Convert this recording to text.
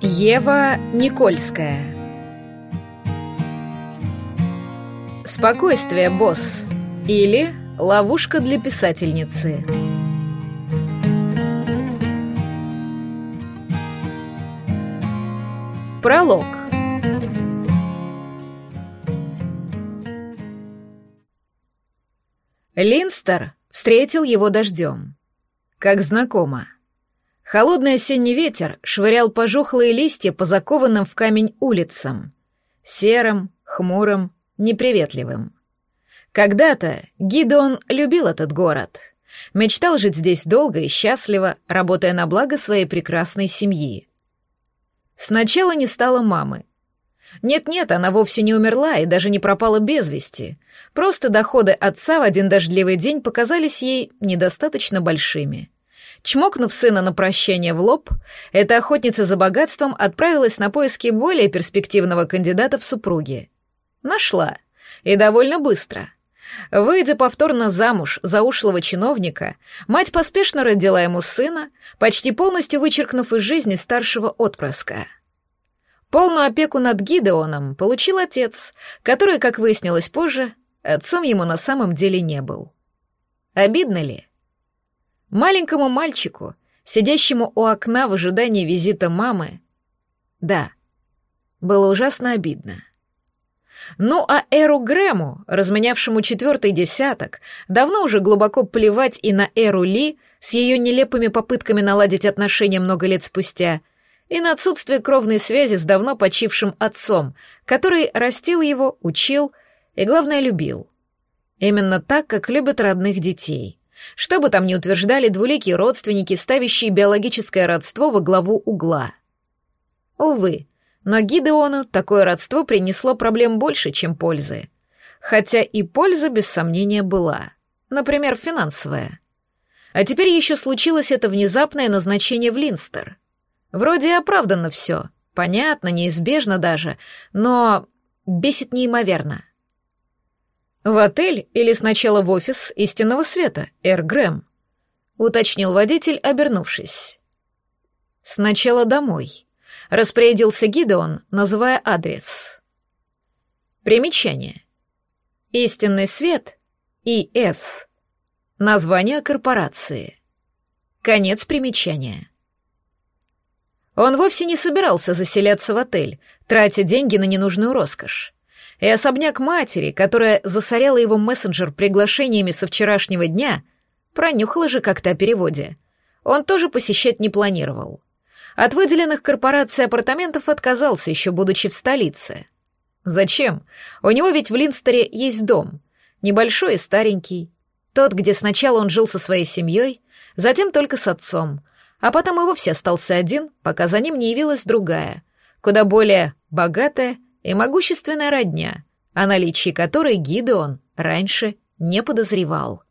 Ева Никольская Спокойствие, босс. Или ловушка для писательницы. Пролог. Линстер встретил его дождем. Как знакомо. Холодный осенний ветер швырял пожухлые листья по закованным в камень улицам. Серым, хмурым, неприветливым. Когда-то Гидеон любил этот город. Мечтал жить здесь долго и счастливо, работая на благо своей прекрасной семьи. Сначала не стало мамы. Нет-нет, она вовсе не умерла и даже не пропала без вести. Просто доходы отца в один дождливый день показались ей недостаточно большими. Чмокнув сына на прощание в лоб, эта охотница за богатством отправилась на поиски более перспективного кандидата в супруги. Нашла. И довольно быстро. Выйдя повторно замуж за ушлого чиновника, мать поспешно родила ему сына, почти полностью вычеркнув из жизни старшего отпрыска. Полную опеку над Гидеоном получил отец, который, как выяснилось позже, отцом ему на самом деле не был. Обидно ли? Маленькому мальчику, сидящему у окна в ожидании визита мамы, да, было ужасно обидно. Ну а Эру Грэму, разменявшему четвертый десяток, давно уже глубоко плевать и на Эру Ли с ее нелепыми попытками наладить отношения много лет спустя, и на отсутствие кровной связи с давно почившим отцом, который растил его, учил и, главное, любил. Именно так, как любят родных детей. Что бы там ни утверждали двуликие родственники, ставящие биологическое родство во главу угла. Увы, но Гидеону такое родство принесло проблем больше, чем пользы. Хотя и польза, без сомнения, была. Например, финансовая. А теперь еще случилось это внезапное назначение в Линстер. Вроде и оправданно все, понятно, неизбежно даже, но бесит неимоверно. «В отель или сначала в офис истинного света, Эр Грэм?» — уточнил водитель, обернувшись. «Сначала домой», — распорядился Гидеон, называя адрес. Примечание. Истинный свет ИС. Название корпорации. Конец примечания. Он вовсе не собирался заселяться в отель, тратя деньги на ненужную роскошь и особняк матери, которая засоряла его мессенджер приглашениями со вчерашнего дня, пронюхала же как-то о переводе. Он тоже посещать не планировал. От выделенных корпорацией апартаментов отказался, еще будучи в столице. Зачем? У него ведь в Линстере есть дом. Небольшой и старенький. Тот, где сначала он жил со своей семьей, затем только с отцом, а потом и вовсе остался один, пока за ним не явилась другая, куда более богатая и могущественная родня, о наличии которой Гидеон раньше не подозревал.